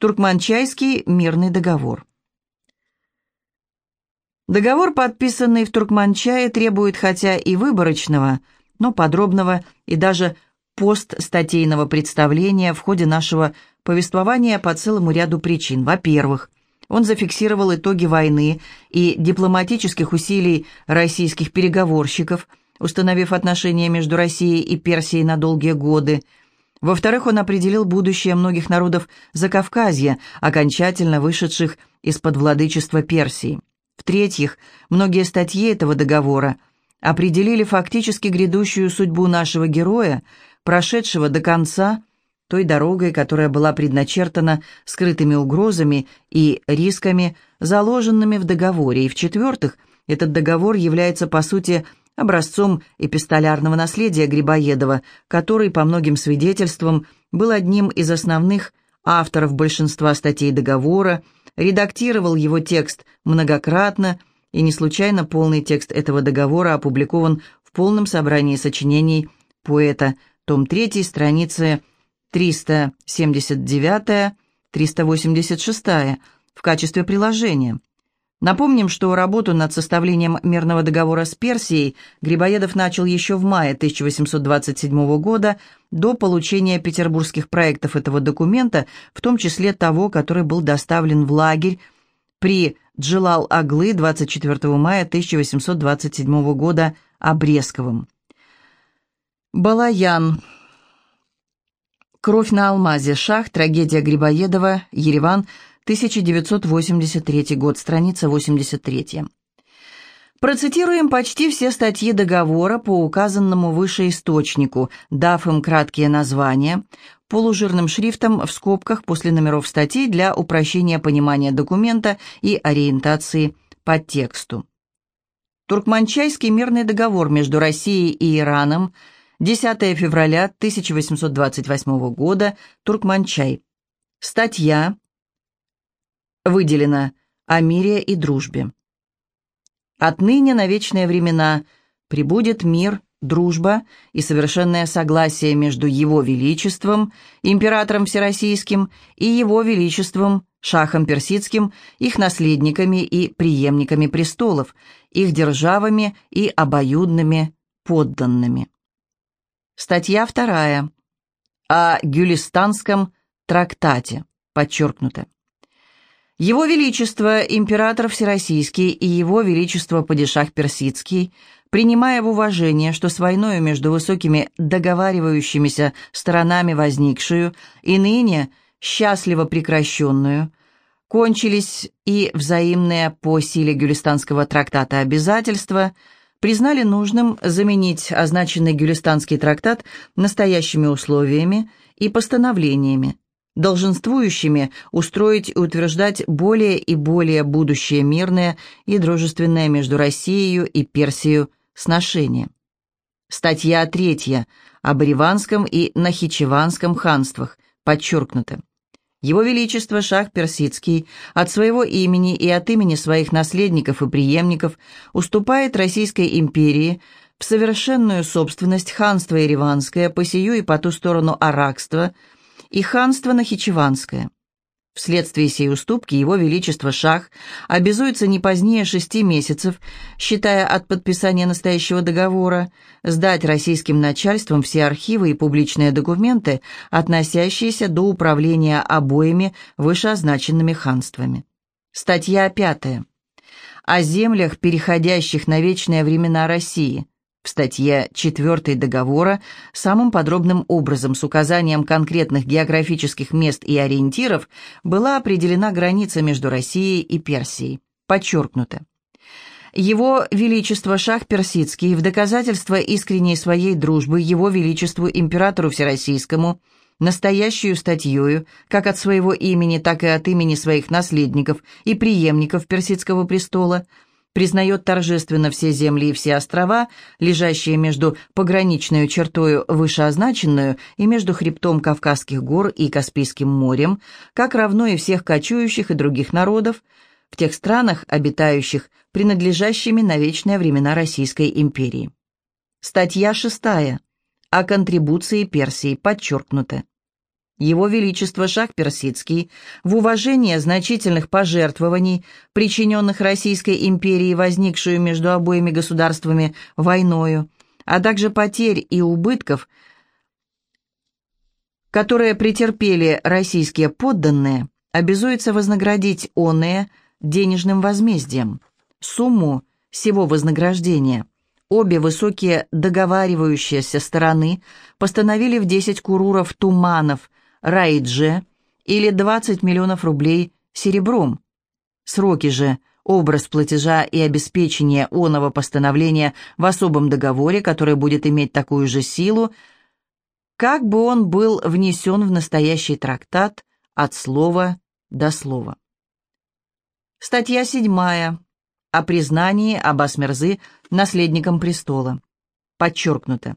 Туркманчайский мирный договор. Договор, подписанный в Туркманчае, требует хотя и выборочного, но подробного и даже постстатейного представления в ходе нашего повествования по целому ряду причин. Во-первых, он зафиксировал итоги войны и дипломатических усилий российских переговорщиков, установив отношения между Россией и Персией на долгие годы. Во-вторых, он определил будущее многих народов Закавказья, окончательно вышедших из-под владычества Персии. В-третьих, многие статьи этого договора определили фактически грядущую судьбу нашего героя, прошедшего до конца той дорогой, которая была предначертана скрытыми угрозами и рисками, заложенными в договоре. И в-четвертых, этот договор является, по сути, образцом эпистолярного наследия Грибоедова, который, по многим свидетельствам, был одним из основных авторов большинства статей договора, редактировал его текст многократно, и не случайно полный текст этого договора опубликован в полном собрании сочинений поэта, том 3, страницы 379-386 в качестве приложения. Напомним, что работу над составлением мирного договора с Персией Грибоедов начал еще в мае 1827 года, до получения петербургских проектов этого документа, в том числе того, который был доставлен в лагерь при Джилал-Аглы 24 мая 1827 года Обрезковым. Балаян. Кровь на алмазе. Шах. Трагедия Грибоедова. Ереван. 1983 год, страница 83. Процитируем почти все статьи договора по указанному выше источнику, дав им краткие названия, полужирным шрифтом в скобках после номеров статей для упрощения понимания документа и ориентации по тексту. Туркманчайский мирный договор между Россией и Ираном, 10 февраля 1828 года, Туркманчай. Статья выделено «О мире и дружбе». Отныне на вечные времена прибудет мир, дружба и совершенное согласие между Его Величеством, императором Всероссийским, и Его Величеством, шахом персидским, их наследниками и преемниками престолов, их державами и обоюдными подданными. Статья вторая. О Гюлистанском трактате. Подчеркнуто. Его Величество, император Всероссийский и Его Величество Падишах Персидский, принимая в уважение, что с войною между высокими договаривающимися сторонами возникшую и ныне счастливо прекращенную, кончились и взаимные по силе Гюлистанского трактата обязательства, признали нужным заменить означенный Гюлистанский трактат настоящими условиями и постановлениями, долженствующими устроить и утверждать более и более будущее мирное и дружественное между Россией и Персией сношение. Статья третья об Ириванском и Нахичеванском ханствах подчеркнуто. Его Величество Шах Персидский от своего имени и от имени своих наследников и преемников уступает Российской империи в совершенную собственность ханство Ириванское по сию и по ту сторону Аракства – и ханство Нахичеванское. Вследствие сей уступки его величество Шах обязуется не позднее шести месяцев, считая от подписания настоящего договора, сдать российским начальствам все архивы и публичные документы, относящиеся до управления обоими вышеозначенными ханствами. Статья пятая. О землях, переходящих на вечные времена России – в статье 4 договора самым подробным образом с указанием конкретных географических мест и ориентиров была определена граница между Россией и Персией. Подчеркнуто. Его Величество Шах Персидский в доказательство искренней своей дружбы Его Величеству Императору Всероссийскому настоящую статьёю, как от своего имени, так и от имени своих наследников и преемников Персидского престола – признает торжественно все земли и все острова, лежащие между пограничной чертою вышеозначенную и между хребтом Кавказских гор и Каспийским морем, как равно и всех кочующих и других народов, в тех странах, обитающих принадлежащими на вечные времена Российской империи. Статья 6. О контрибуции Персии подчеркнута. Его Величество Шах Персидский в уважение значительных пожертвований, причиненных Российской империи, возникшую между обоими государствами войною, а также потерь и убытков, которые претерпели российские подданные, обязуется вознаградить оные денежным возмездием. Сумму всего вознаграждения обе высокие договаривающиеся стороны постановили в 10 куруров туманов Райдже или 20 миллионов рублей серебром. Сроки же, образ платежа и обеспечение оного постановления в особом договоре, который будет иметь такую же силу, как бы он был внесен в настоящий трактат от слова до слова. Статья 7 о признании Аббас-Мерзы наследником престола. Подчеркнуто.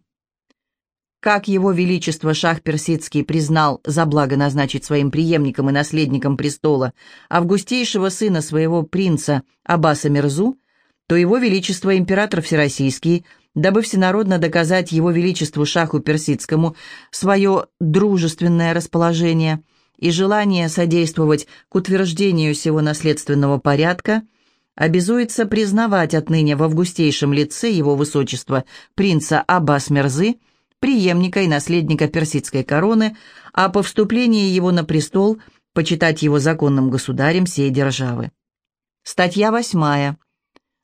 Как его величество шах Персидский признал за благо назначить своим преемником и наследником престола августейшего сына своего принца Аббаса Мирзу, то его величество император Всероссийский, дабы всенародно доказать его величеству шаху Персидскому свое дружественное расположение и желание содействовать к утверждению сего наследственного порядка, обязуется признавать отныне в августейшем лице его высочества принца Аббас Мерзы – преемника и наследника персидской короны, а по вступлении его на престол почитать его законным государем всей державы. Статья 8.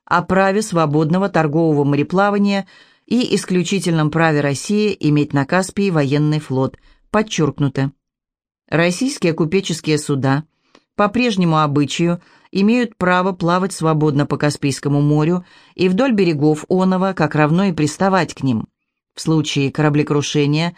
О праве свободного торгового мореплавания и исключительном праве России иметь на Каспии военный флот. Подчеркнуто. Российские купеческие суда по прежнему обычаю имеют право плавать свободно по Каспийскому морю и вдоль берегов Онова, как равно и приставать к ним в случае кораблекрушения,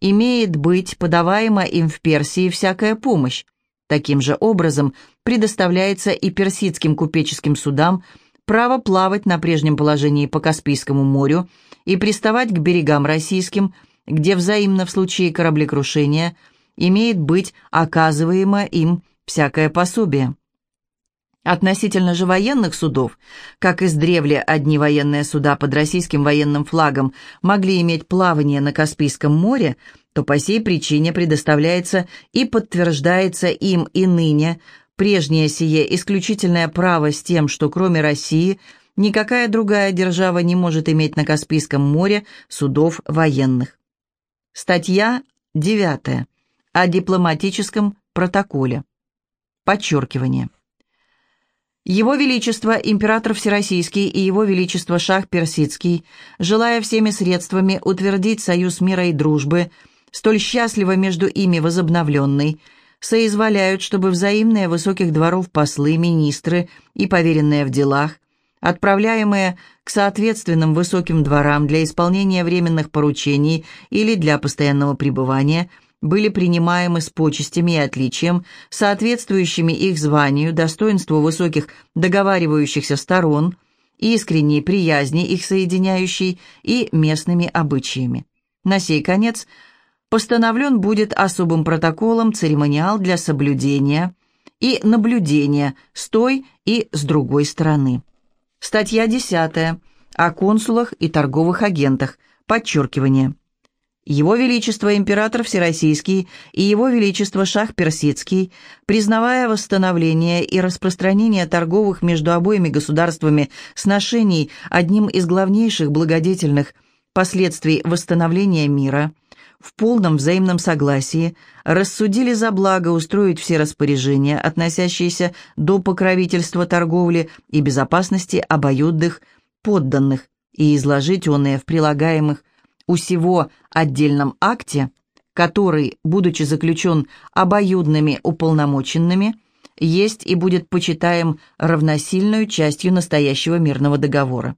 имеет быть подаваема им в Персии всякая помощь. Таким же образом предоставляется и персидским купеческим судам право плавать на прежнем положении по Каспийскому морю и приставать к берегам российским, где взаимно в случае кораблекрушения имеет быть оказываемо им всякое пособие. Относительно же военных судов, как издревле одни военные суда под российским военным флагом могли иметь плавание на Каспийском море, то по сей причине предоставляется и подтверждается им и ныне прежнее сие исключительное право с тем, что кроме России никакая другая держава не может иметь на Каспийском море судов военных. Статья 9. О дипломатическом протоколе. Подчеркивание. Его Величество, император Всероссийский и Его Величество Шах Персидский, желая всеми средствами утвердить союз мира и дружбы, столь счастливо между ими возобновленный, соизволяют, чтобы взаимные высоких дворов послы, министры и поверенные в делах, отправляемые к соответственным высоким дворам для исполнения временных поручений или для постоянного пребывания – были принимаемы с почестями и отличием, соответствующими их званию, достоинству высоких договаривающихся сторон, искренней приязни их соединяющей и местными обычаями. На сей конец постановлен будет особым протоколом церемониал для соблюдения и наблюдения с той и с другой стороны. Статья 10. О консулах и торговых агентах. Подчеркивание. Его Величество Император Всероссийский и Его Величество Шах Персидский, признавая восстановление и распространение торговых между обоими государствами сношений одним из главнейших благодетельных последствий восстановления мира, в полном взаимном согласии рассудили за благо устроить все распоряжения, относящиеся до покровительства торговли и безопасности обоюдных подданных, и изложить онные в прилагаемых у сего отдельном акте, который, будучи заключен обоюдными уполномоченными, есть и будет почитаем равносильную частью настоящего мирного договора.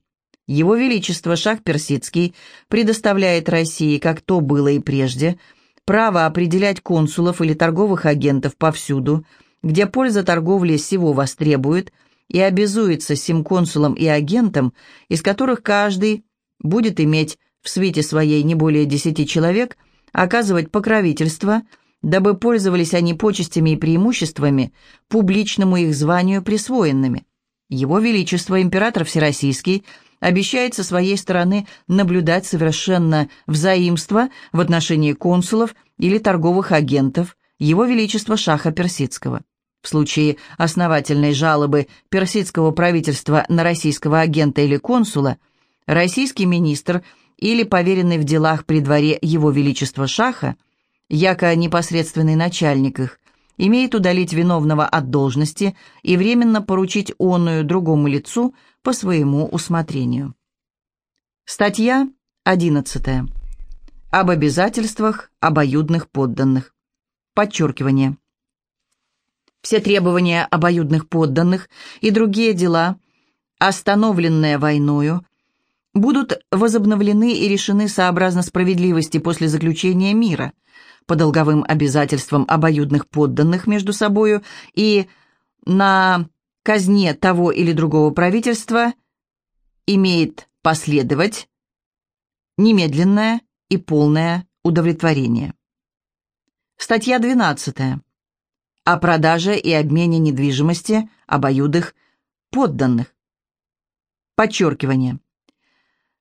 Его Величество Шах Персидский предоставляет России, как то было и прежде, право определять консулов или торговых агентов повсюду, где польза торговли всего востребует, и обязуется сим консулам и агентам, из которых каждый будет иметь в свете своей не более десяти человек, оказывать покровительство, дабы пользовались они почестями и преимуществами, публичному их званию присвоенными. Его Величество Император Всероссийский обещает со своей стороны наблюдать совершенно взаимство в отношении консулов или торговых агентов Его Величества Шаха Персидского. В случае основательной жалобы персидского правительства на российского агента или консула, российский министр или поверенный в делах при дворе Его Величества Шаха, яко непосредственный начальник их, имеет удалить виновного от должности и временно поручить онную другому лицу по своему усмотрению. Статья 11. Об обязательствах обоюдных подданных. Подчеркивание. Все требования обоюдных подданных и другие дела, остановленные войною, будут возобновлены и решены сообразно справедливости после заключения мира, по долговым обязательствам обоюдных подданных между собою и на казне того или другого правительства имеет последовать немедленное и полное удовлетворение. Статья 12. О продаже и обмене недвижимости обоюдных подданных. Подчеркивание.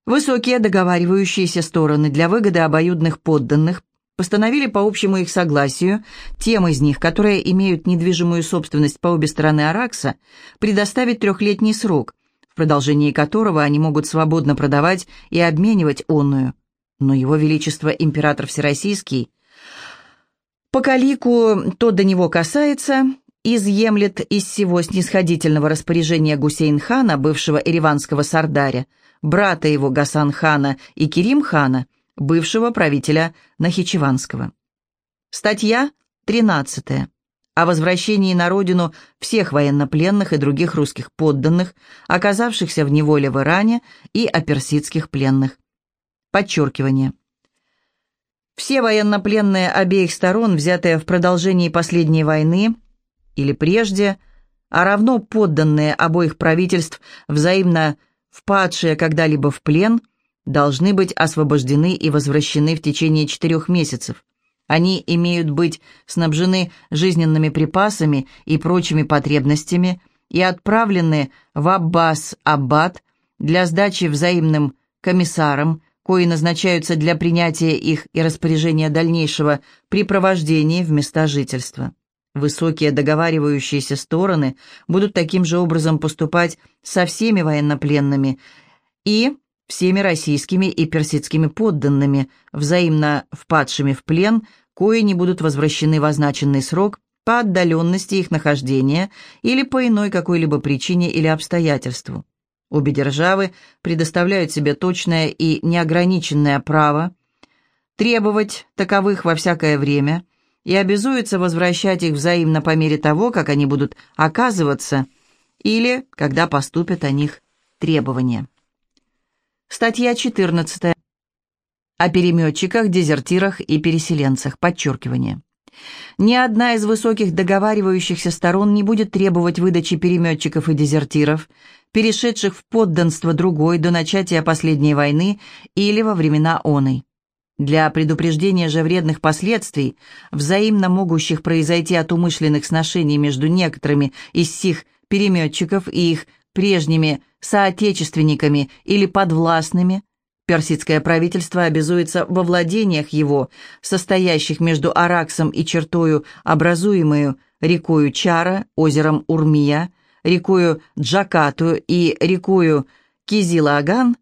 Высокие договаривающиеся стороны для выгоды обоюдных подданных постановили по общему их согласию тем из них, которые имеют недвижимую собственность по обе стороны Аракса, предоставить трехлетний срок, в продолжении которого они могут свободно продавать и обменивать онную. Но его величество император Всероссийский, по калику то до него касается, изъемлет из всего снисходительного распоряжения Гусейн-хана, бывшего ириванского сардаря, брата его Гасан-хана и Керим-хана, бывшего правителя Нахичеванского. Статья 13 о возвращении на родину всех военнопленных и других русских подданных, оказавшихся в неволе в Иране, и о персидских пленных. Подчеркивание. Все военнопленные обеих сторон, взятые в продолжении последней войны или прежде, а равно подданные обоих правительств, взаимно впадшие когда-либо в плен, должны быть освобождены и возвращены в течение четырех месяцев. Они имеют быть снабжены жизненными припасами и прочими потребностями и отправлены в Аббас-Аббат для сдачи взаимным комиссарам, кои назначаются для принятия их и распоряжения дальнейшего припровождения в места жительства. Высокие договаривающиеся стороны будут таким же образом поступать со всеми военнопленными и всеми российскими и персидскими подданными, взаимно впадшими в плен, кои не будут возвращены в означенный срок по отдаленности их нахождения или по иной какой-либо причине или обстоятельству. Обе державы предоставляют себе точное и неограниченное право требовать таковых во всякое время и обязуются возвращать их взаимно по мере того, как они будут оказываться или когда поступят о них требования. Статья 14 о переметчиках, дезертирах и переселенцах. Подчеркивание. Ни одна из высоких договаривающихся сторон не будет требовать выдачи переметчиков и дезертиров, перешедших в подданство другой до начатия последней войны или во времена оной. Для предупреждения же вредных последствий, взаимно могущих произойти от умышленных сношений между некоторыми из сих переметчиков и их прежними соотечественниками или подвластными, Персидское правительство обязуется во владениях его, состоящих между Араксом и чертою, образуемую рекою Чара, озером Урмия, рекою Джакату и рекою Кизилаган,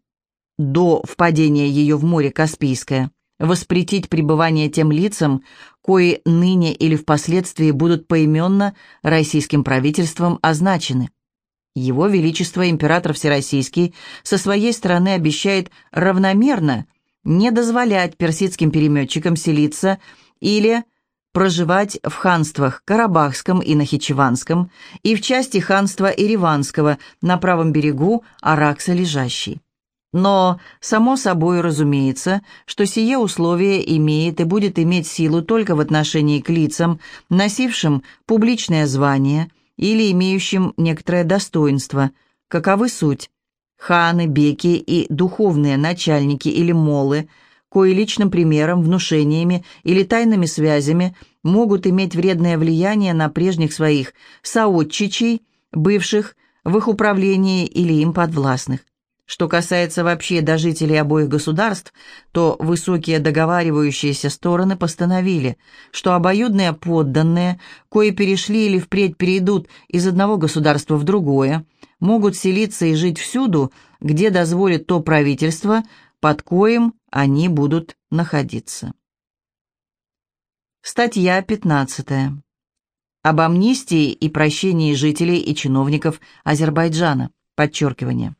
до впадения ее в море Каспийское, воспретить пребывание тем лицам, кои ныне или впоследствии будут поименно российским правительством означены. Его Величество Император Всероссийский со своей стороны обещает равномерно не дозволять персидским переметчикам селиться или проживать в ханствах Карабахском и Нахичеванском и в части ханства Ириванского на правом берегу Аракса лежащий. Но, само собой разумеется, что сие условие имеет и будет иметь силу только в отношении к лицам, носившим публичное звание – или имеющим некоторое достоинство. Каковы суть? Ханы, беки и духовные начальники или молы, кои личным примером, внушениями или тайными связями могут иметь вредное влияние на прежних своих соотчичей, бывших в их управлении или им подвластных Что касается вообще дожителей обоих государств, то высокие договаривающиеся стороны постановили, что обоюдные подданные, кои перешли или впредь перейдут из одного государства в другое, могут селиться и жить всюду, где дозволит то правительство, под коим они будут находиться. Статья 15. Об амнистии и прощении жителей и чиновников Азербайджана. Подчеркивание.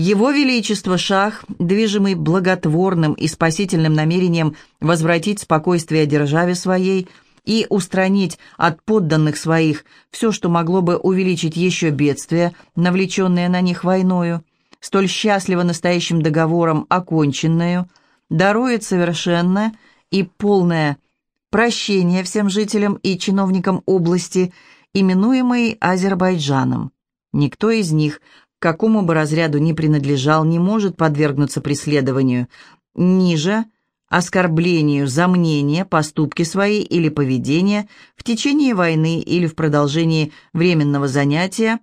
Его Величество Шах, движимый благотворным и спасительным намерением возвратить спокойствие державе своей и устранить от подданных своих все, что могло бы увеличить еще бедствия, навлеченные на них войною, столь счастливо настоящим договором оконченную, дарует совершенное и полное прощение всем жителям и чиновникам области, именуемой Азербайджаном. Никто из них какому бы разряду ни принадлежал, не может подвергнуться преследованию, ниже оскорблению за мнение, поступки свои или поведение в течение войны или в продолжении временного занятия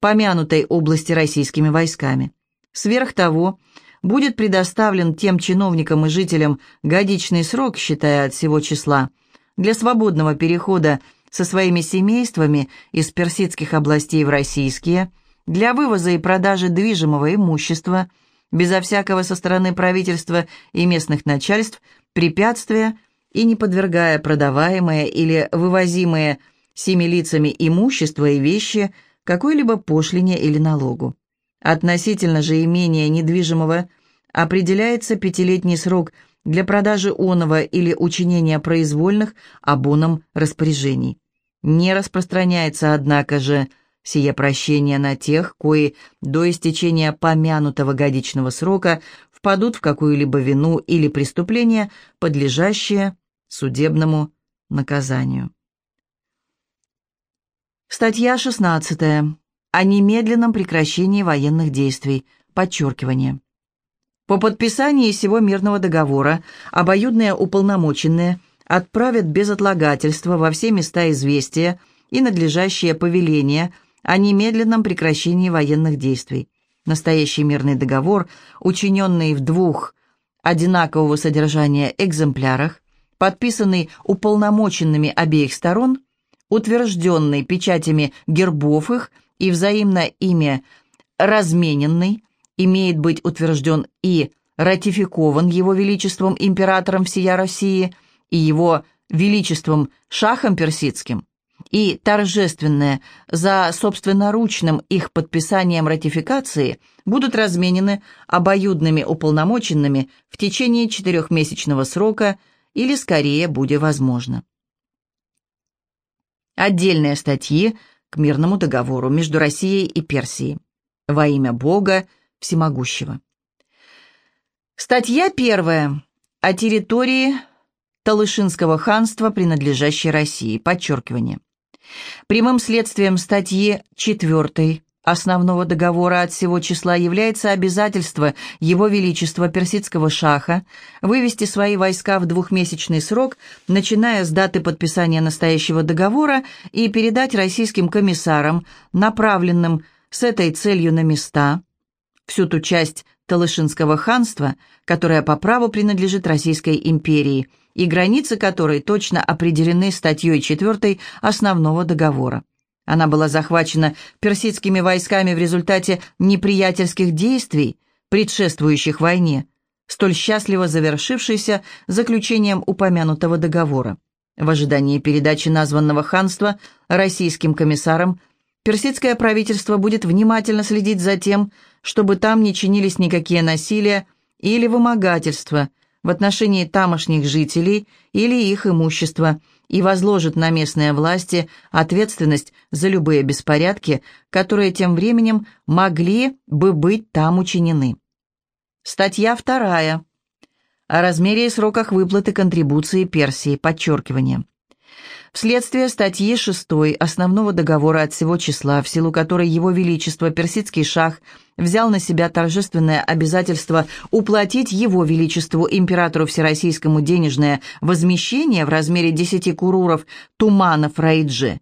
помянутой области российскими войсками. Сверх того, будет предоставлен тем чиновникам и жителям годичный срок, считая от всего числа, для свободного перехода со своими семействами из персидских областей в российские – для вывоза и продажи движимого имущества, безо всякого со стороны правительства и местных начальств, препятствия и не подвергая продаваемое или вывозимые семи лицами имущество и вещи какой-либо пошлине или налогу. Относительно же имения недвижимого определяется пятилетний срок для продажи оного или учинения произвольных обоном распоряжений. Не распространяется, однако же, сие прощение на тех, кои до истечения помянутого годичного срока впадут в какую-либо вину или преступление, подлежащее судебному наказанию. Статья 16. О немедленном прекращении военных действий. Подчеркивание. По подписании сего мирного договора обоюдные уполномоченные отправят без отлагательства во все места известия и надлежащее повеление – о немедленном прекращении военных действий. Настоящий мирный договор, учиненный в двух одинакового содержания экземплярах, подписанный уполномоченными обеих сторон, утвержденный печатями гербов их и взаимно ими размененный, имеет быть утвержден и ратификован Его Величеством Императором всея России и Его Величеством Шахом Персидским, и торжественное за собственноручным их подписанием ратификации будут разменены обоюдными уполномоченными в течение четырехмесячного срока или скорее, будет возможно. Отдельные статьи к мирному договору между Россией и Персией во имя Бога Всемогущего. Статья первая о территории Талышинского ханства, принадлежащей России. Подчеркивание. Прямым следствием статьи 4 основного договора от всего числа является обязательство Его Величества Персидского Шаха вывести свои войска в двухмесячный срок, начиная с даты подписания настоящего договора, и передать российским комиссарам, направленным с этой целью на места, всю ту часть Талышинского ханства, которая по праву принадлежит Российской империи, и границы которой точно определены статьей 4 основного договора. Она была захвачена персидскими войсками в результате неприятельских действий, предшествующих войне, столь счастливо завершившейся заключением упомянутого договора. В ожидании передачи названного ханства российским комиссарам персидское правительство будет внимательно следить за тем, чтобы там не чинились никакие насилия или вымогательства, в отношении тамошних жителей или их имущества и возложит на местные власти ответственность за любые беспорядки, которые тем временем могли бы быть там учинены. Статья вторая. О размере и сроках выплаты контрибуции Персии. Подчеркивание. Вследствие статьи 6 основного договора от всего числа, в силу которой Его Величество Персидский шах взял на себя торжественное обязательство уплатить Его Величеству Императору Всероссийскому денежное возмещение в размере 10 куруров туманов Раиджи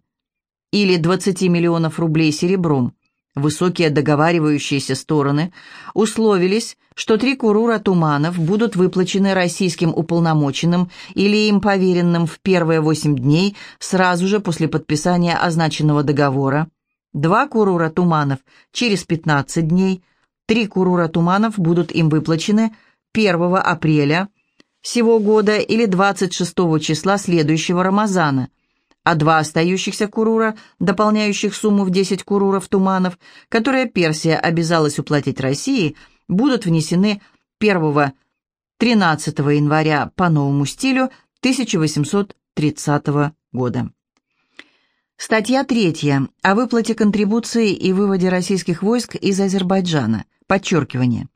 или 20 миллионов рублей серебром, Высокие договаривающиеся стороны условились, что три курура туманов будут выплачены российским уполномоченным или им поверенным в первые восемь дней сразу же после подписания означенного договора, два курура туманов через 15 дней, три курура туманов будут им выплачены 1 апреля сего года или 26 числа следующего Рамазана – а два остающихся курура, дополняющих сумму в 10 куруров туманов, которые Персия обязалась уплатить России, будут внесены 1-13 января по новому стилю 1830 года. Статья 3. О выплате контрибуции и выводе российских войск из Азербайджана. Подчеркивание.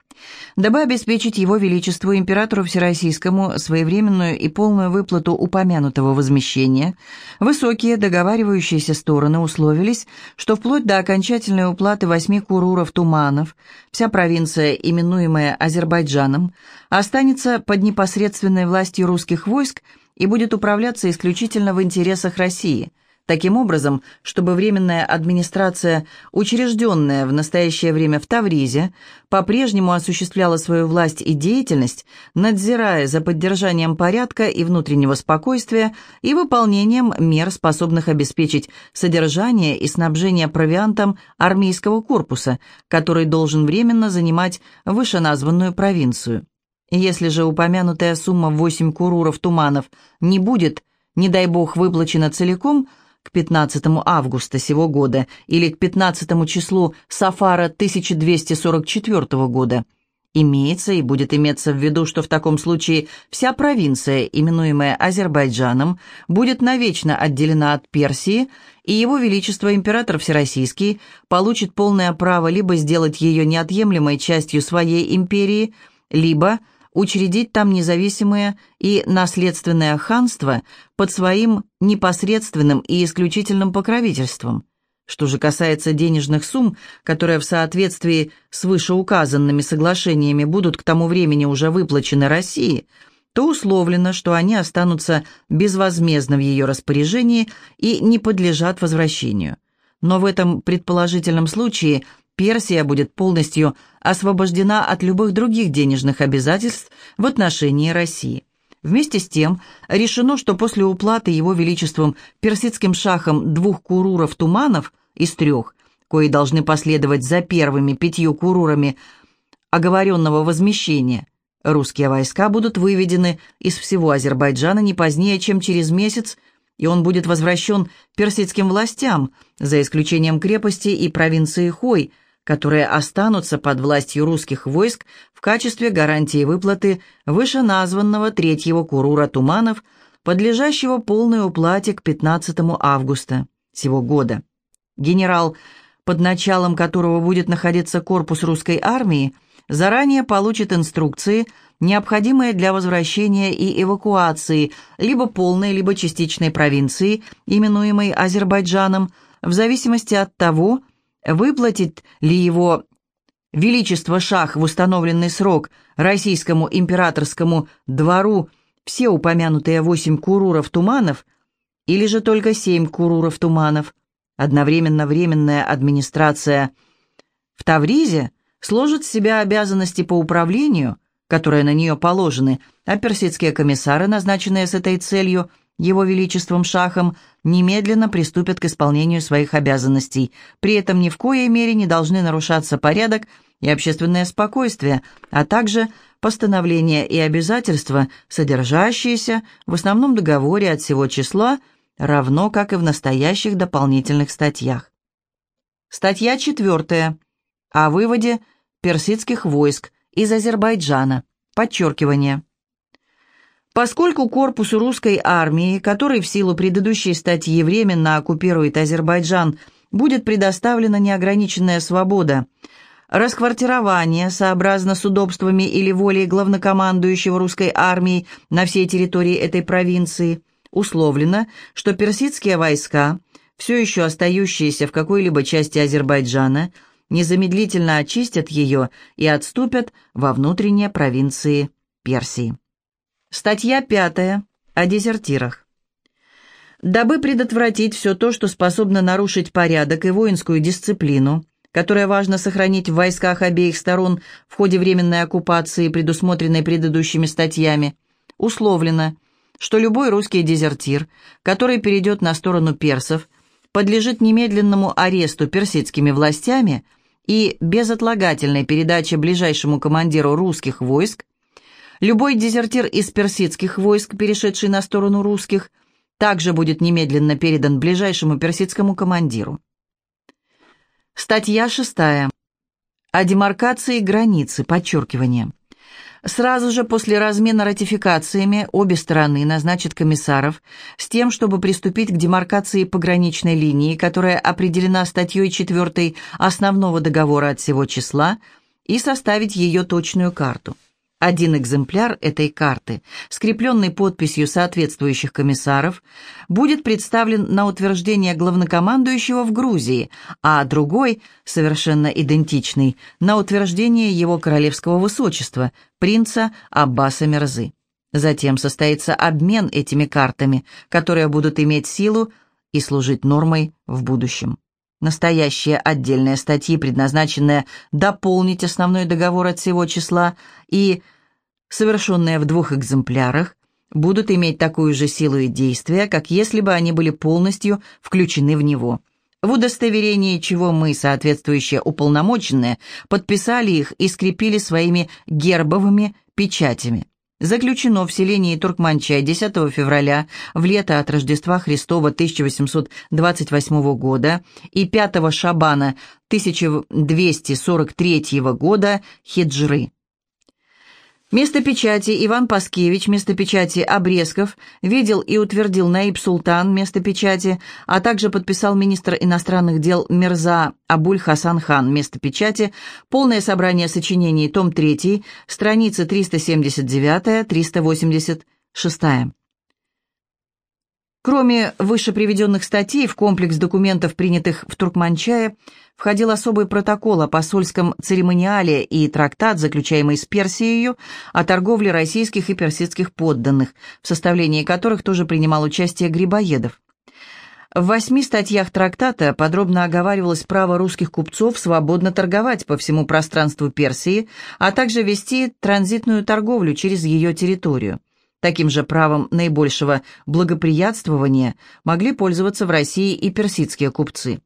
Дабы обеспечить его величеству императору Всероссийскому своевременную и полную выплату упомянутого возмещения, высокие договаривающиеся стороны условились, что вплоть до окончательной уплаты восьми куруров туманов вся провинция, именуемая Азербайджаном, останется под непосредственной властью русских войск и будет управляться исключительно в интересах России – Таким образом, чтобы Временная администрация, учрежденная в настоящее время в Тавризе, по-прежнему осуществляла свою власть и деятельность, надзирая за поддержанием порядка и внутреннего спокойствия и выполнением мер, способных обеспечить содержание и снабжение провиантом армейского корпуса, который должен временно занимать вышеназванную провинцию. Если же упомянутая сумма в 8 куруров туманов не будет, не дай бог, выплачена целиком – к 15 августа сего года или к 15 числу Сафара 1244 года. Имеется и будет иметься в виду, что в таком случае вся провинция, именуемая Азербайджаном, будет навечно отделена от Персии, и его величество император Всероссийский получит полное право либо сделать ее неотъемлемой частью своей империи, либо – учредить там независимое и наследственное ханство под своим непосредственным и исключительным покровительством. Что же касается денежных сумм, которые в соответствии с вышеуказанными соглашениями будут к тому времени уже выплачены России, то условлено, что они останутся безвозмездно в ее распоряжении и не подлежат возвращению. Но в этом предположительном случае – Персия будет полностью освобождена от любых других денежных обязательств в отношении России. Вместе с тем, решено, что после уплаты его величеством персидским шахом двух куруров туманов из трех, кои должны последовать за первыми пятью курурами оговоренного возмещения, русские войска будут выведены из всего Азербайджана не позднее, чем через месяц, и он будет возвращен персидским властям, за исключением крепости и провинции Хой, которые останутся под властью русских войск в качестве гарантии выплаты вышеназванного третьего курура туманов, подлежащего полной уплате к 15 августа сего года. Генерал, под началом которого будет находиться корпус русской армии, заранее получит инструкции, необходимые для возвращения и эвакуации либо полной, либо частичной провинции, именуемой Азербайджаном, в зависимости от того, Выплатит ли его Величество Шах в установленный срок российскому императорскому двору все упомянутые восемь куруров туманов или же только семь куруров туманов? Одновременно временная администрация в Тавризе сложит с себя обязанности по управлению, которые на нее положены, а персидские комиссары, назначенные с этой целью, его Величеством Шахом, немедленно приступят к исполнению своих обязанностей. При этом ни в коей мере не должны нарушаться порядок и общественное спокойствие, а также постановления и обязательства, содержащиеся в основном договоре от всего числа, равно как и в настоящих дополнительных статьях. Статья 4. О выводе персидских войск из Азербайджана. Подчеркивание. Поскольку корпусу русской армии, который в силу предыдущей статьи временно оккупирует Азербайджан, будет предоставлена неограниченная свобода, расквартирование, сообразно с удобствами или волей главнокомандующего русской армии на всей территории этой провинции, условлено, что персидские войска, все еще остающиеся в какой-либо части Азербайджана, незамедлительно очистят ее и отступят во внутренние провинции Персии. Статья пятая О дезертирах. Дабы предотвратить все то, что способно нарушить порядок и воинскую дисциплину, которое важно сохранить в войсках обеих сторон в ходе временной оккупации, предусмотренной предыдущими статьями, условлено, что любой русский дезертир, который перейдет на сторону персов, подлежит немедленному аресту персидскими властями и безотлагательной передаче ближайшему командиру русских войск, любой дезертир из персидских войск, перешедший на сторону русских, также будет немедленно передан ближайшему персидскому командиру. Статья 6. О демаркации границы, подчеркивание. Сразу же после размена ратификациями обе стороны назначат комиссаров с тем, чтобы приступить к демаркации пограничной линии, которая определена статьей 4 основного договора от всего числа, и составить ее точную карту. Один экземпляр этой карты, скрепленный подписью соответствующих комиссаров, будет представлен на утверждение главнокомандующего в Грузии, а другой, совершенно идентичный, на утверждение его королевского высочества, принца Аббаса Мерзы. Затем состоится обмен этими картами, которые будут иметь силу и служить нормой в будущем. Настоящие отдельные статьи, предназначенные дополнить основной договор от всего числа и совершенные в двух экземплярах, будут иметь такую же силу и действие, как если бы они были полностью включены в него. В удостоверении чего мы, соответствующие уполномоченные, подписали их и скрепили своими гербовыми печатями заключено в селении Туркманчай 10 февраля в лето от Рождества Христова 1828 года и 5 Шабана 1243 года хиджры. Место печати Иван Паскевич, место печати Обрезков, видел и утвердил Наиб Султан, место печати, а также подписал министр иностранных дел Мирза Абуль Хасан хан, место печати, полное собрание сочинений, том 3, страницы 379-386. Кроме выше приведенных статей, в комплекс документов, принятых в Туркманчае, входил особый протокол о посольском церемониале и трактат, заключаемый с Персией, о торговле российских и персидских подданных, в составлении которых тоже принимал участие Грибоедов. В восьми статьях трактата подробно оговаривалось право русских купцов свободно торговать по всему пространству Персии, а также вести транзитную торговлю через ее территорию. Таким же правом наибольшего благоприятствования могли пользоваться в России и персидские купцы.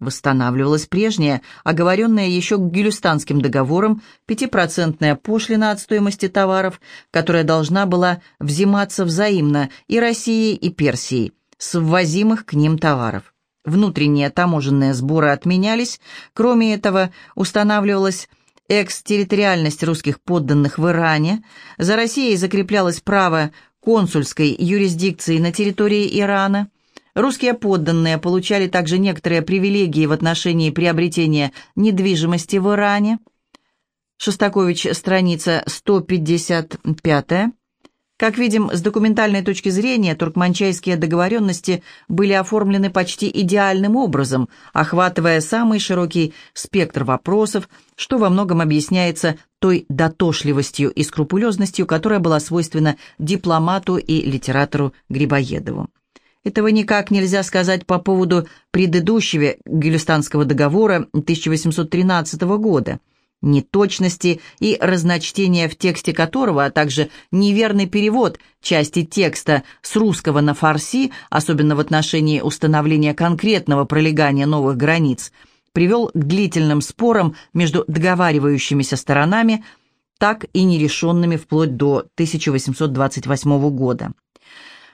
Восстанавливалась прежняя, оговоренная еще к Гюлистанским договорам, пятипроцентная пошлина от стоимости товаров, которая должна была взиматься взаимно и Россией, и Персией, с ввозимых к ним товаров. Внутренние таможенные сборы отменялись, кроме этого устанавливалась экстерриториальность русских подданных в Иране, за Россией закреплялось право консульской юрисдикции на территории Ирана, русские подданные получали также некоторые привилегии в отношении приобретения недвижимости в Иране. Шостакович, страница 155 как видим, с документальной точки зрения туркманчайские договоренности были оформлены почти идеальным образом, охватывая самый широкий спектр вопросов, что во многом объясняется той дотошливостью и скрупулезностью, которая была свойственна дипломату и литератору Грибоедову. Этого никак нельзя сказать по поводу предыдущего Гюлистанского договора 1813 года – неточности и разночтения в тексте которого, а также неверный перевод части текста с русского на фарси, особенно в отношении установления конкретного пролегания новых границ, привел к длительным спорам между договаривающимися сторонами, так и нерешенными вплоть до 1828 года.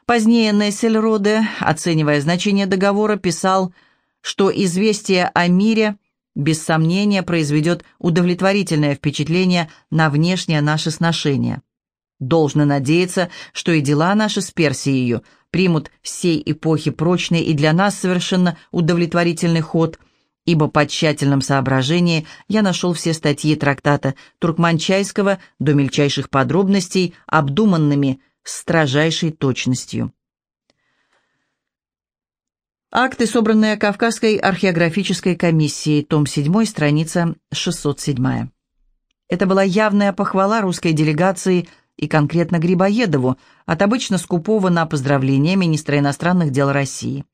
Позднее Нессельроде, оценивая значение договора, писал, что известие о мире – без сомнения произведет удовлетворительное впечатление на внешнее наше сношение. Должно надеяться, что и дела наши с Персией примут сей эпохи прочный и для нас совершенно удовлетворительный ход, ибо по тщательном соображении я нашел все статьи трактата Туркманчайского до мельчайших подробностей, обдуманными с строжайшей точностью. Акты, собранные Кавказской археографической комиссией, том 7, страница 607. Это была явная похвала русской делегации и конкретно Грибоедову от обычно скупого на поздравления министра иностранных дел России.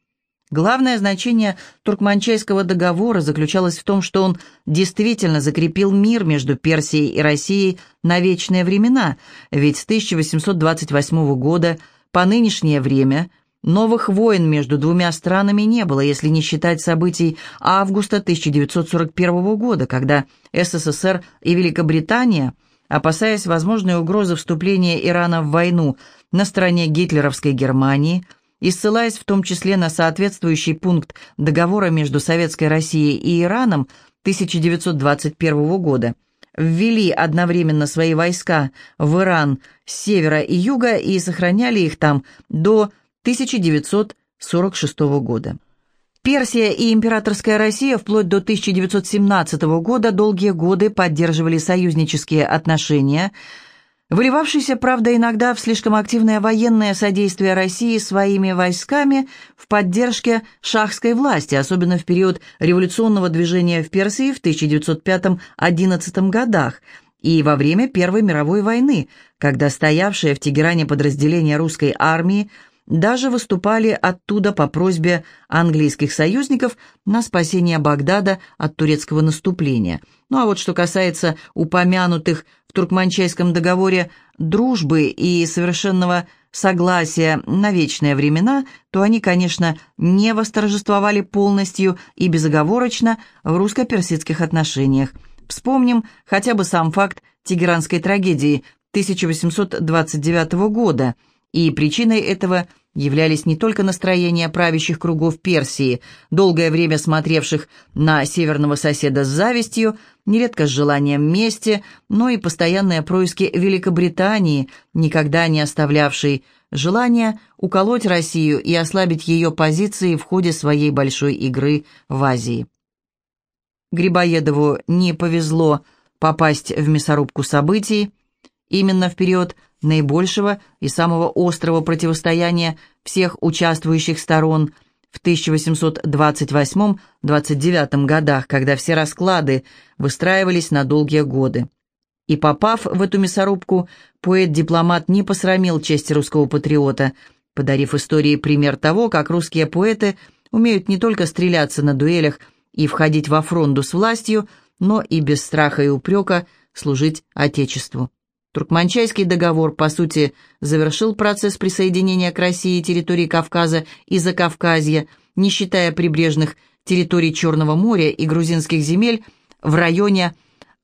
Главное значение Туркманчайского договора заключалось в том, что он действительно закрепил мир между Персией и Россией на вечные времена, ведь с 1828 года по нынешнее время новых войн между двумя странами не было, если не считать событий августа 1941 года, когда СССР и Великобритания, опасаясь возможной угрозы вступления Ирана в войну на стороне гитлеровской Германии – и ссылаясь в том числе на соответствующий пункт договора между Советской Россией и Ираном 1921 года, ввели одновременно свои войска в Иран с севера и юга и сохраняли их там до 1946 года. Персия и императорская Россия вплоть до 1917 года долгие годы поддерживали союзнические отношения – выливавшийся, правда, иногда в слишком активное военное содействие России своими войсками в поддержке шахской власти, особенно в период революционного движения в Персии в 1905-11 годах и во время Первой мировой войны, когда стоявшие в Тегеране подразделения русской армии даже выступали оттуда по просьбе английских союзников на спасение Багдада от турецкого наступления. Ну а вот что касается упомянутых в Туркманчайском договоре дружбы и совершенного согласия на вечные времена, то они, конечно, не восторжествовали полностью и безоговорочно в русско-персидских отношениях. Вспомним хотя бы сам факт Тегеранской трагедии 1829 года, и причиной этого являлись не только настроения правящих кругов Персии, долгое время смотревших на северного соседа с завистью, нередко с желанием мести, но и постоянные происки Великобритании, никогда не оставлявшей желания уколоть Россию и ослабить ее позиции в ходе своей большой игры в Азии. Грибоедову не повезло попасть в мясорубку событий именно в период наибольшего и самого острого противостояния всех участвующих сторон – в 1828-29 годах, когда все расклады выстраивались на долгие годы. И попав в эту мясорубку, поэт-дипломат не посрамил честь русского патриота, подарив истории пример того, как русские поэты умеют не только стреляться на дуэлях и входить во фронду с властью, но и без страха и упрека служить Отечеству. Туркманчайский договор, по сути, завершил процесс присоединения к России территорий Кавказа и Закавказья, не считая прибрежных территорий Черного моря и грузинских земель в районе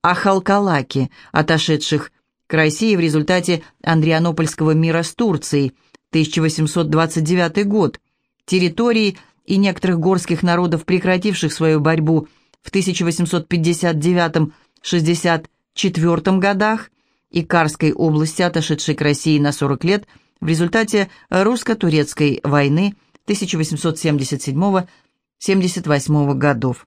Ахалкалаки, отошедших к России в результате Андрианопольского мира с Турцией, 1829 год, территорий и некоторых горских народов, прекративших свою борьбу в 1859-64 годах, и Карской области, отошедшей к России на 40 лет в результате русско-турецкой войны 1877-78 годов.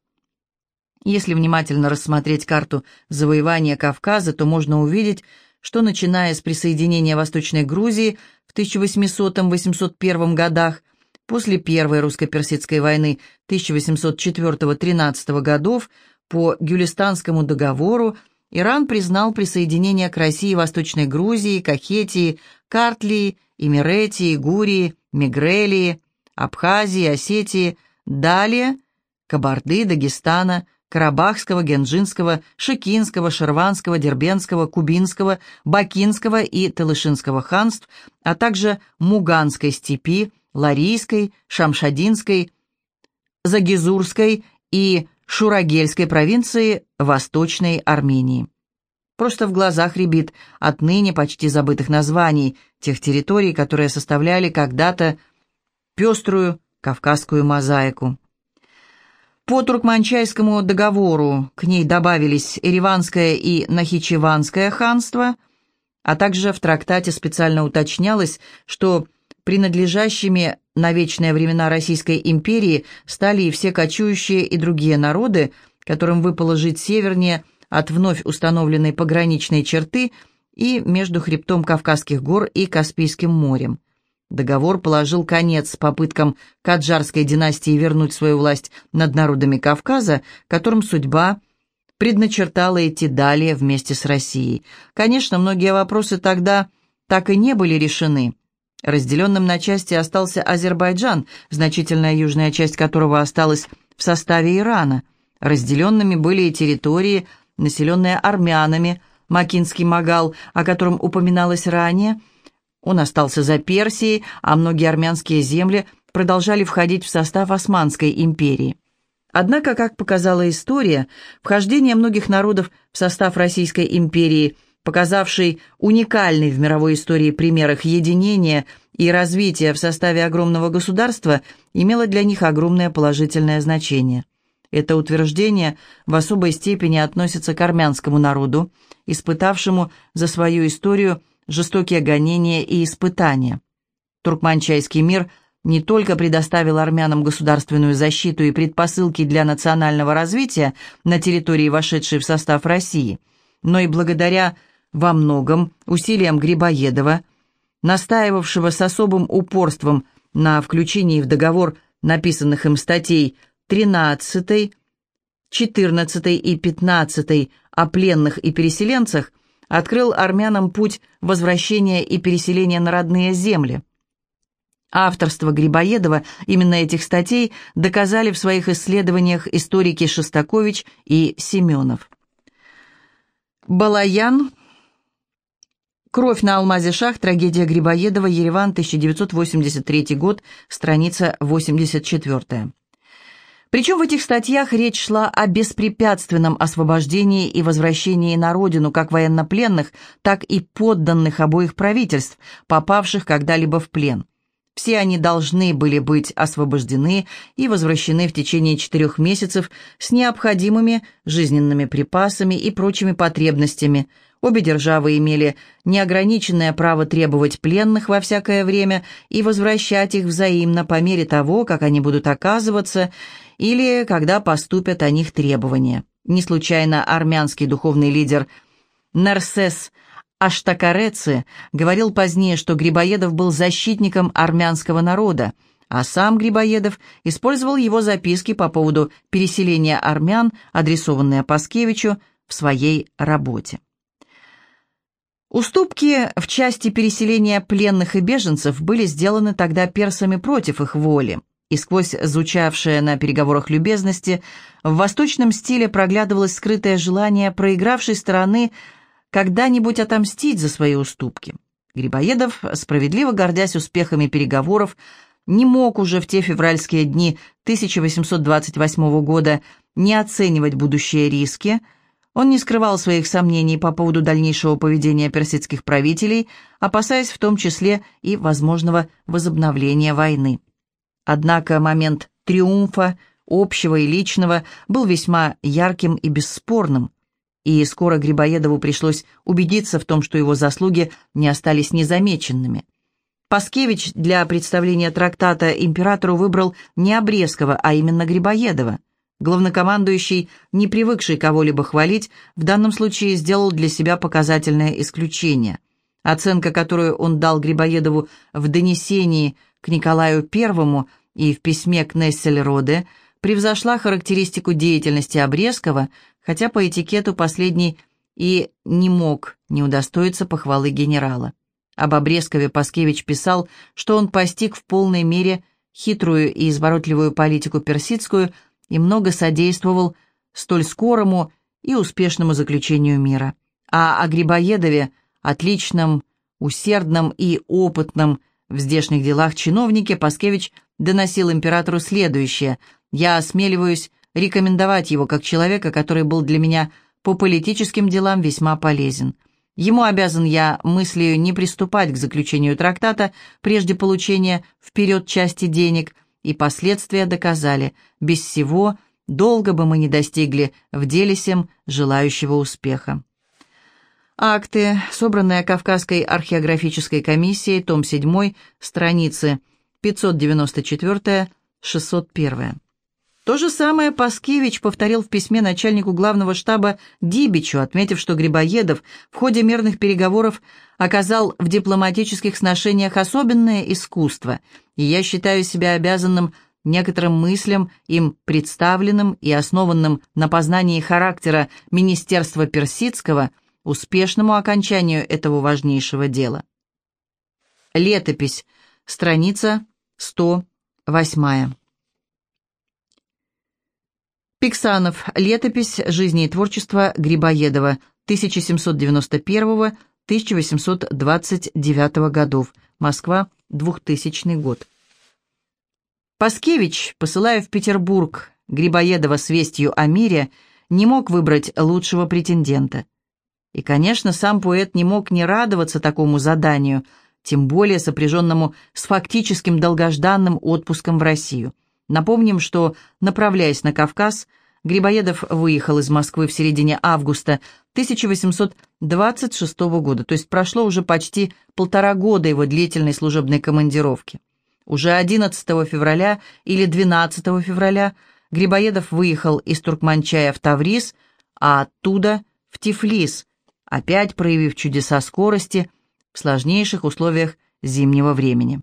Если внимательно рассмотреть карту завоевания Кавказа, то можно увидеть, что начиная с присоединения Восточной Грузии в 1800-801 годах, после Первой русско-персидской войны 1804-13 годов, по Гюлистанскому договору Иран признал присоединение к России Восточной Грузии, Кахетии, Картлии, Имеретии, Гурии, Мигрелии, Абхазии, Осетии, далее Кабарды, Дагестана, Карабахского, Генджинского, Шикинского, Шерванского, Дербенского, Кубинского, Бакинского и Талышинского ханств, а также Муганской степи, Ларийской, Шамшадинской, Загизурской и Шурагельской провинции Восточной Армении. Просто в глазах рябит отныне почти забытых названий тех территорий, которые составляли когда-то пеструю кавказскую мозаику. По Туркманчайскому договору к ней добавились Ереванское и Нахичеванское ханство, а также в трактате специально уточнялось, что принадлежащими на вечные времена Российской империи стали и все кочующие и другие народы, которым выпало жить севернее от вновь установленной пограничной черты и между хребтом Кавказских гор и Каспийским морем. Договор положил конец попыткам Каджарской династии вернуть свою власть над народами Кавказа, которым судьба предначертала идти далее вместе с Россией. Конечно, многие вопросы тогда так и не были решены – Разделенным на части остался Азербайджан, значительная южная часть которого осталась в составе Ирана. Разделенными были и территории, населенные армянами, Макинский Магал, о котором упоминалось ранее. Он остался за Персией, а многие армянские земли продолжали входить в состав Османской империи. Однако, как показала история, вхождение многих народов в состав Российской империи – показавший уникальный в мировой истории пример их единения и развития в составе огромного государства, имело для них огромное положительное значение. Это утверждение в особой степени относится к армянскому народу, испытавшему за свою историю жестокие гонения и испытания. Туркманчайский мир не только предоставил армянам государственную защиту и предпосылки для национального развития на территории, вошедшей в состав России, но и благодаря во многом усилиям Грибоедова, настаивавшего с особым упорством на включении в договор написанных им статей 13, 14 и 15 о пленных и переселенцах, открыл армянам путь возвращения и переселения на родные земли. Авторство Грибоедова именно этих статей доказали в своих исследованиях историки Шостакович и Семенов. Балаян «Кровь на алмазе шах. Трагедия Грибоедова. Ереван. 1983 год. Страница 84». Причем в этих статьях речь шла о беспрепятственном освобождении и возвращении на родину как военнопленных, так и подданных обоих правительств, попавших когда-либо в плен. Все они должны были быть освобождены и возвращены в течение четырех месяцев с необходимыми жизненными припасами и прочими потребностями – Обе державы имели неограниченное право требовать пленных во всякое время и возвращать их взаимно по мере того, как они будут оказываться или когда поступят о них требования. Не случайно армянский духовный лидер Нарсес Аштакареци говорил позднее, что Грибоедов был защитником армянского народа, а сам Грибоедов использовал его записки по поводу переселения армян, адресованные Паскевичу, в своей работе. Уступки в части переселения пленных и беженцев были сделаны тогда персами против их воли, и сквозь звучавшее на переговорах любезности в восточном стиле проглядывалось скрытое желание проигравшей стороны когда-нибудь отомстить за свои уступки. Грибоедов, справедливо гордясь успехами переговоров, не мог уже в те февральские дни 1828 года не оценивать будущие риски – он не скрывал своих сомнений по поводу дальнейшего поведения персидских правителей, опасаясь в том числе и возможного возобновления войны. Однако момент триумфа, общего и личного, был весьма ярким и бесспорным, и скоро Грибоедову пришлось убедиться в том, что его заслуги не остались незамеченными. Паскевич для представления трактата императору выбрал не Обрезкова, а именно Грибоедова. Главнокомандующий, не привыкший кого-либо хвалить, в данном случае сделал для себя показательное исключение. Оценка, которую он дал Грибоедову в донесении к Николаю I и в письме к Нессельроде, превзошла характеристику деятельности Обрезкова, хотя по этикету последний и не мог не удостоиться похвалы генерала. Об Обрезкове Паскевич писал, что он постиг в полной мере хитрую и изворотливую политику персидскую – и много содействовал столь скорому и успешному заключению мира. А о Грибоедове, отличном, усердном и опытном в здешних делах чиновнике, Паскевич доносил императору следующее. «Я осмеливаюсь рекомендовать его как человека, который был для меня по политическим делам весьма полезен. Ему обязан я мыслью не приступать к заключению трактата прежде получения вперед части денег – и последствия доказали, без всего долго бы мы не достигли в деле сем желающего успеха. Акты, собранные Кавказской археографической комиссией, том 7, страницы 594-601. То же самое Паскевич повторил в письме начальнику главного штаба Дибичу, отметив, что Грибоедов в ходе мирных переговоров оказал в дипломатических сношениях особенное искусство, и я считаю себя обязанным некоторым мыслям, им представленным и основанным на познании характера Министерства Персидского, успешному окончанию этого важнейшего дела. Летопись. Страница 108. Пиксанов. Летопись жизни и творчества Грибоедова 1791-1829 годов. Москва, 2000 год. Паскевич, посылая в Петербург Грибоедова с вестью о мире, не мог выбрать лучшего претендента. И, конечно, сам поэт не мог не радоваться такому заданию, тем более сопряженному с фактическим долгожданным отпуском в Россию. Напомним, что, направляясь на Кавказ, Грибоедов выехал из Москвы в середине августа 1826 года, то есть прошло уже почти полтора года его длительной служебной командировки. Уже 11 февраля или 12 февраля Грибоедов выехал из Туркманчая в Таврис, а оттуда в Тифлис, опять проявив чудеса скорости в сложнейших условиях зимнего времени.